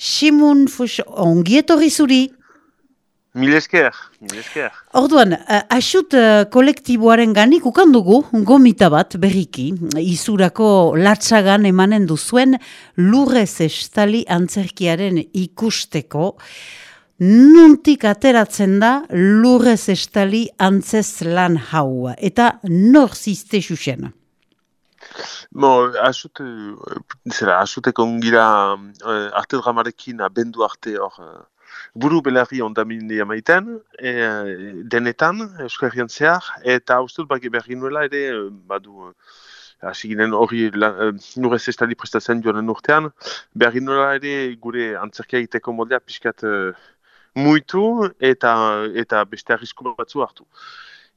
Simun Fus, ongietorri zuri. Mil esker, mil esker. Orduan, uh, asut uh, kolektiboaren ganik ukandugu, gomita bat berriki, izurako latsagan emanen duzuen lurrez estali antzerkiaren ikusteko, nuntik ateratzen da lurrez estali antzez lan haua, eta nor ziste xuxena? Bon, asut, zera, asuteko ongira uh, arte dramarekin abendu arte hor uh, buru belarri ondaminde amaiten, e, denetan, Euskal zehar, eta ustut bagi berri nuela ere, badu, hasi ginen hori nurez estali prestatzen joanen urtean, berri nuela ere gure antzerkia egiteko moldea pixkat muitu eta eta beste arrisku batzu hartu.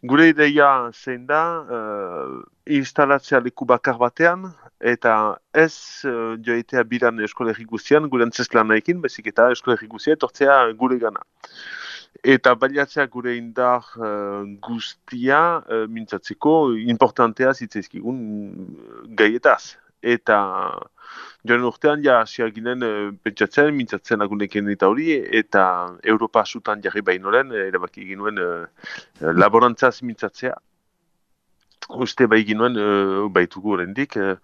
Gure ideia zein da, uh, instalatzea leku bakar batean, eta ez uh, joaitea biran eskolerri guztian, gure antzestlanaekin, bezik eta eskolerri guztian, etortzea gure gana. Eta baliatzea gure indar uh, guztia uh, mintzatzeko importantea zitzaizkigun gaietaz. Eta joan urtean, ja, hasiak ginen uh, pentsatzen, mintzatzen aguneken eta hori, eta Europa asutan jarri bainoren, uh, erabaki ginuen uh, laborantzaz mintzatzea. Uste bai ginuen, uh, baitugu horrendik, uh,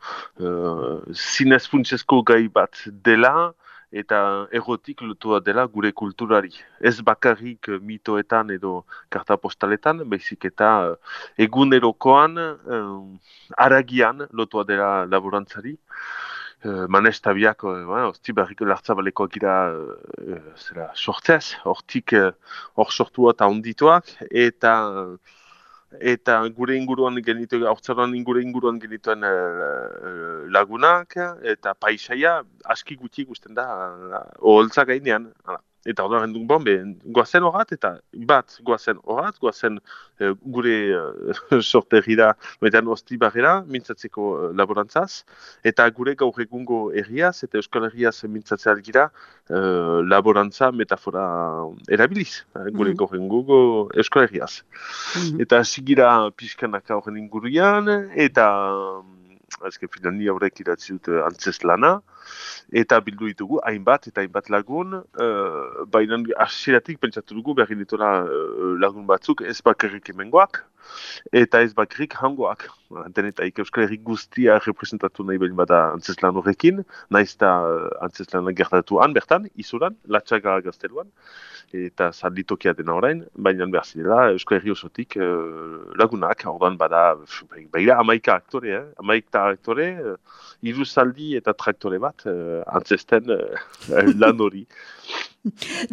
uh, zinez funtsezko gai bat dela, eta erotik lotua dela gure kulturari. Ez bakarrik mitoetan edo karta postaletan, baizik eta egunerokoan, uh, aragian lotua dela laborantzari. Uh, manesta biak, uh, ozti barriko lartzabaleko gira uh, zera, sortzez, hortik hor uh, sortu eta ondituak, eta eta gure inguruan genitu, haurtzaroan ingure inguruan genituen lagunak, eta paisaia aski gutxi ikusten da, oholtza gainean, Eta hori gendun bon, be, goazen horat, eta bat goazen horat, goazen e, gure e, sorte gira, metan osti barrera, mintzatzeko e, laborantzaz, eta gure gaur egungo erriaz, eta euskal erriaz mintzatzea gira, e, laborantza metafora erabiliz, gure mm -hmm. gaur egungo euskal erriaz. Mm Eta sigira pixkanak horren ingurian, eta ezke finan ni haurek iratzi dut antzez lana, eta bildu ditugu hainbat eta hainbat lagun, uh, baina asiratik pentsatu dugu behar ditora uh, lagun batzuk ez bakarrik emengoak, eta ez bakarrik hangoak. Denetaik Euskal Herrik guztia representatu nahi behin bada antzeslan horrekin, nahiz eta uh, antzeslan gertatu han bertan, izuran, latxaga gazteluan, eta zalditokia dena orain, baina behar zidela Euskal Herri osotik uh, lagunak, ordan bada, baina amaika aktore, eh? amaika aktore, uh, iruzaldi eta traktore bat, uh, antzesten uh, lan hori.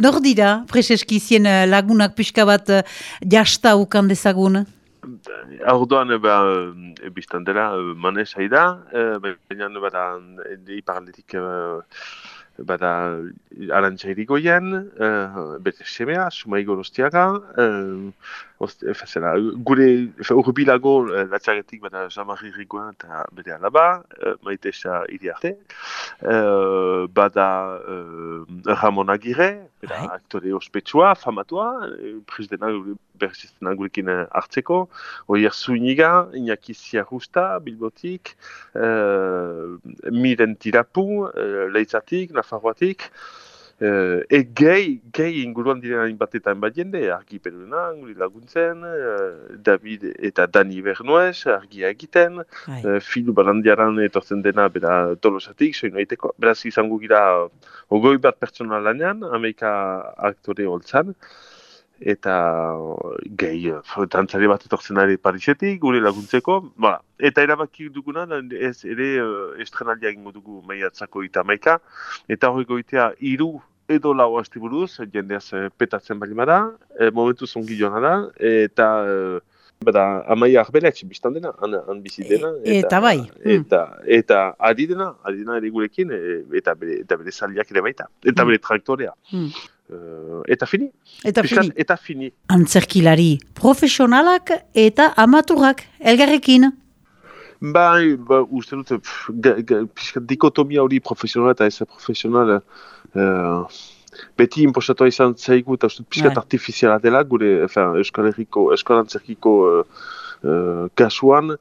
Nor dira, Prezeski, zien lagunak pixka bat jasta ukan dezagun? Orduan, ba, e, biztan dela, manez haida, uh, baina bada, iparaldetik, uh, bada arantxa irigoien, uh, bete semea, sumai gorostiaga, uh, Efezera, gure urbilago uh, latxaretik bada jamarri rigoen eta bere alaba, uh, maite esa iriarte. Uh, bada uh, Ramon Agire, bera Hai. aktore ospetsua, famatua, uh, presdena berriziztena gurekin hartzeko. Oier Zuiniga, Iñaki Ziarusta, Bilbotik, uh, Miren Tirapu, uh, Leitzatik, Nafarroatik. E gehi, gehi inguruan diren bat eta bat jende, argi peruna, guri laguntzen, uh, David eta Dani Bernuez, argi egiten, uh, filu balandiaran etortzen dena bera tolosatik, soin haiteko, beraz izango gira ogoi bat pertsona lanean, Amerika aktore holtzan, eta gehi, dantzari bat etortzen ari Parisetik, gure laguntzeko, ba, eta erabaki duguna, ez ere estrenaldia egingo dugu maiatzako eta maika, eta hori goitea iru edo lau hasti buruz, jendeaz uh, petatzen bali bada, e, momentu zongi joan da, eta uh, bada amai arbeletxe biztan dena, han, han bizi dena. E, eta, bai. Eta, eta, adi dena, adi dena ere gurekin, eta bere, eta bere zaliak ere baita, eta bere traktorea. Hmm. Uh, eta fini. Eta fini. Eta fini. Antzerkilari profesionalak eta amaturak elgarrekin. Bai, ba, uste dut, dikotomia hori profesionala eta ez profesionala uh, beti inpostatu izan zaigu eta uste pixkat bai. artifiziala dela gure Euskal Herriko, Euskal Antzerkiko uh, uh, kasuan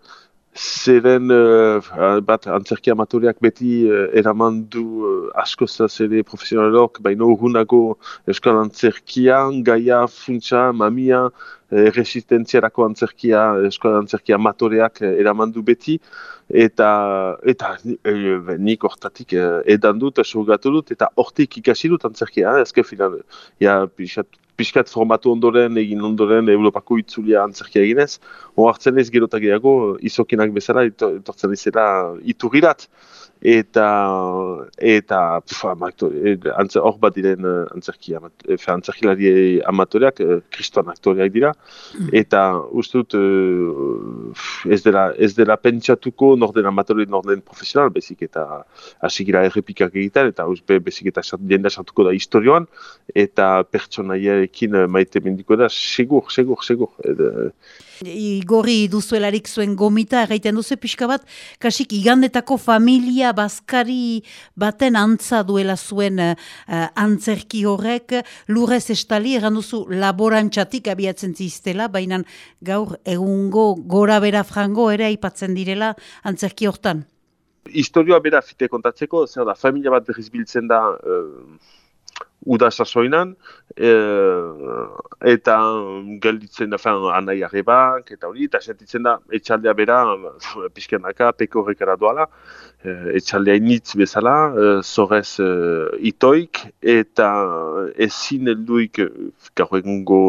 zeren uh, bat antzerki amatoreak beti uh, eraman du uh, asko ere profesionalok, baina urgunago eskal antzerkian, gaia, funtsa, mamia, uh, resistentziarako antzerkia, eskal antzerkia amatoreak uh, eraman du beti, eta eta e, nik hortatik e, edan dut, esurgatu dut, eta hortik ikasi dut antzerkia, ezke filan, ja, pixat, pixkat formatu ondoren, egin ondoren, Europako itzulia antzerkia eginez, hartzen ez gerotak gehiago, izokinak bezala, etortzen izela iturirat eta eta hor bat diren uh, antzerki eh, antzerkilari amatoreak kristoan aktoreak dira mm. eta uste dut ez dela ez dela pentsatuko norden amatore norden profesional bezik eta hasigira errepikak egiten eta uzbe bezik eta jendea sartuko da historioan eta pertsonaiarekin maite mendiko da segur, segur, segur Igorri duzuelarik zuen gomita, erraiten duzu pixka bat, kasik igandetako familia bazkari baten antza duela zuen uh, antzerki horrek, lurrez estali, erran duzu laborantzatik abiatzen ziztela, baina gaur egungo gora bera frango ere aipatzen direla antzerki hortan. Historioa bera fite kontatzeko, zer da, familia bat berriz biltzen da... Uh uda sasoinan, e, eta gelditzen da fan anai arrebak, eta hori, eta sentitzen da, etxaldea bera, pixkenaka, peko horrekara doala, e, etxaldea initz bezala, e, zorez e, itoik, eta ezin helduik egungo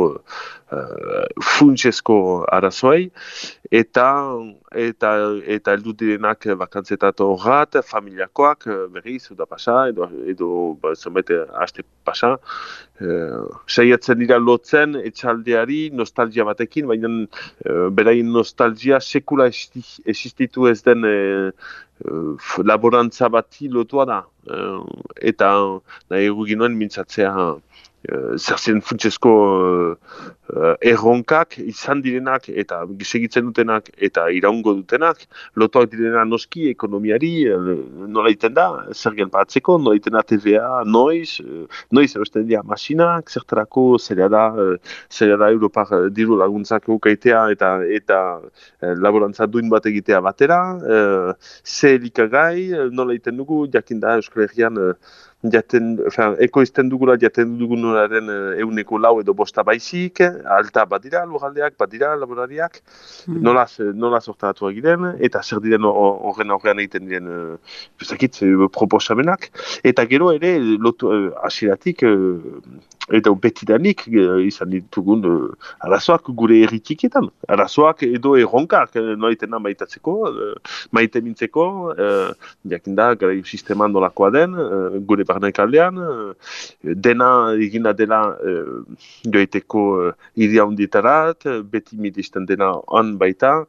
uh, funtsesko arazoei, eta eta eta heldu direnak bakantzetat horrat, familiakoak, berriz, da pasa, edo, edo ba, haste pasa, uh, saiatzen dira lotzen etxaldeari nostalgia batekin, baina uh, berain nostalgia sekula existitu ez den uh, laborantza bati lotua da. Uh, eta nahi eguginoen mintzatzea uh, zer zen funtsezko uh, erronkak izan direnak eta segitzen dutenak eta iraungo dutenak, lotuak direna noski ekonomiari, uh, nola iten da, zer gen batzeko, nola iten da TVA, noiz, noiz erosten dira masinak, zertarako zera da, uh, da Europar diru laguntzak ukaitea eta eta laborantza duin bat egitea batera, uh, ze elikagai, nola iten dugu, jakin da Euskal Herrian jaten, ekoizten dugula jaten dugunaren euneko lau edo bosta baizik, alta badira lugaldeak, badira laborariak, mm. nola, nola sortaratu egiren, eta zer diren horren aurrean egiten diren uh, proposamenak, eta gero ere, lotu, uh, asiratik, eta betidanik izan ditugun uh, arazoak gure erritiketan. Arazoak edo erronkak uh, noaiten da maitatzeko, uh, maite mintzeko, uh, jakinda, gara sisteman nolakoa den, uh, gure barnek aldean, uh, dena egina dela uh, joiteko uh, idia hundietarat, beti midisten dena on baita,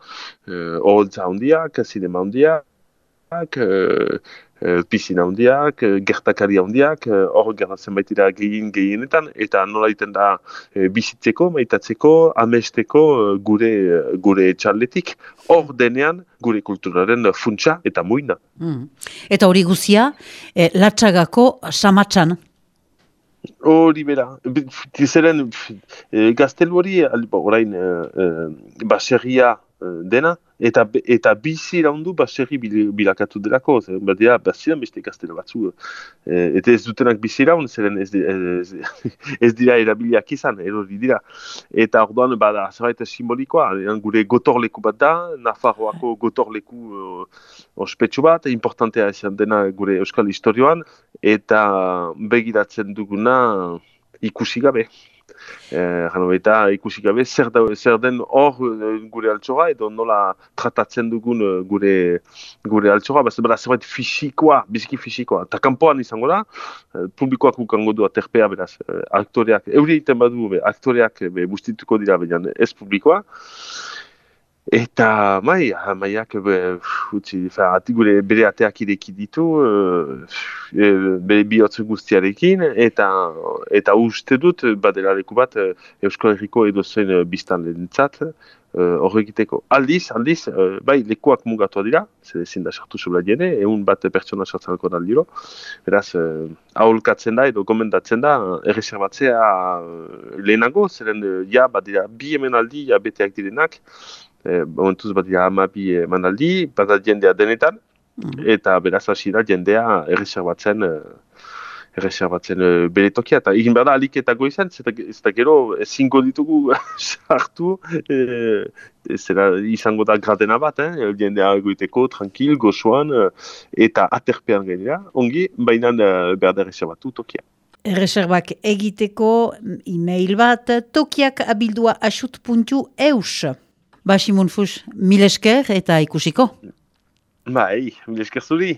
uh, oholtza hundiak, sinema hundiak, uh, Eh, pisina handiak, eh, gertakari handiak, eh, hor gertatzen baitira gehien gehienetan, eta nola iten da bizitzeko, maitatzeko, amesteko gure gure etxaldetik, hor denean gure kulturaren funtsa eta muina. Mm. Eta hori guzia, e, latxagako samatxan? Hori bera, zeren gaztelu hori, orain, baserria dena, eta eta bizi iraundu baserri bilakatu delako, zer bat dira, baziran beste ikastela batzu, e, eta ez dutenak bizi iraun, zeren ez, ez, ez dira erabiliak izan, erori dira. Eta orduan, bada, zerbait simbolikoa, gure gotorleku bat da, Nafarroako gotorleku uh, ospetsu bat, importantea izan dena gure euskal historioan, eta begiratzen duguna ikusi gabe. Gano eh, eta ikusi gabe, zer, da, zer den hor eh, gure altxora edo nola tratatzen dugun eh, gure gure altxora, bada bera zerbait fisikoa, biziki fisikoa. Eta kanpoan izango da, publikoak ukango du aterpea beraz, aktoreak, euri egiten badu, aktoreak be, bustituko dira baina ez publikoa. Eta mai, maiak utzi, ati gure bere ateak ireki ditu, e, bere bihotz guztiarekin, eta eta uste dut, badela leku bat, Euskal Herriko edo zen biztan lehentzat, horrekiteko. Aldiz, aldiz, bai, lekuak mugatu dira, zer ezin da sartu zubla jene, egun bat pertsona sartzen alko aldiro, beraz, aholkatzen da edo gomendatzen da, erreserbatzea lehenago, zeren, ja, badira, bi hemen aldi, ja, beteak direnak, e, momentuz bat dira amabi e, mandaldi, bat jendea denetan, mm. eta beraz hasi da jendea erreserbatzen erreserbatzen uh, bere tokia, eta egin behar da aliketako izan, ez da gero ezinko ditugu sartu, e, zera izango da gratena bat, eh? jendea goiteko, tranquil, gozoan, eta aterpean gainera, ongi, baina behar da erreserbatu tokia. Erreserbak egiteko e-mail bat, tokiak abildua asut.eus. Ba, Simon Fus, mil esker eta ikusiko. Bai, mil esker zuri.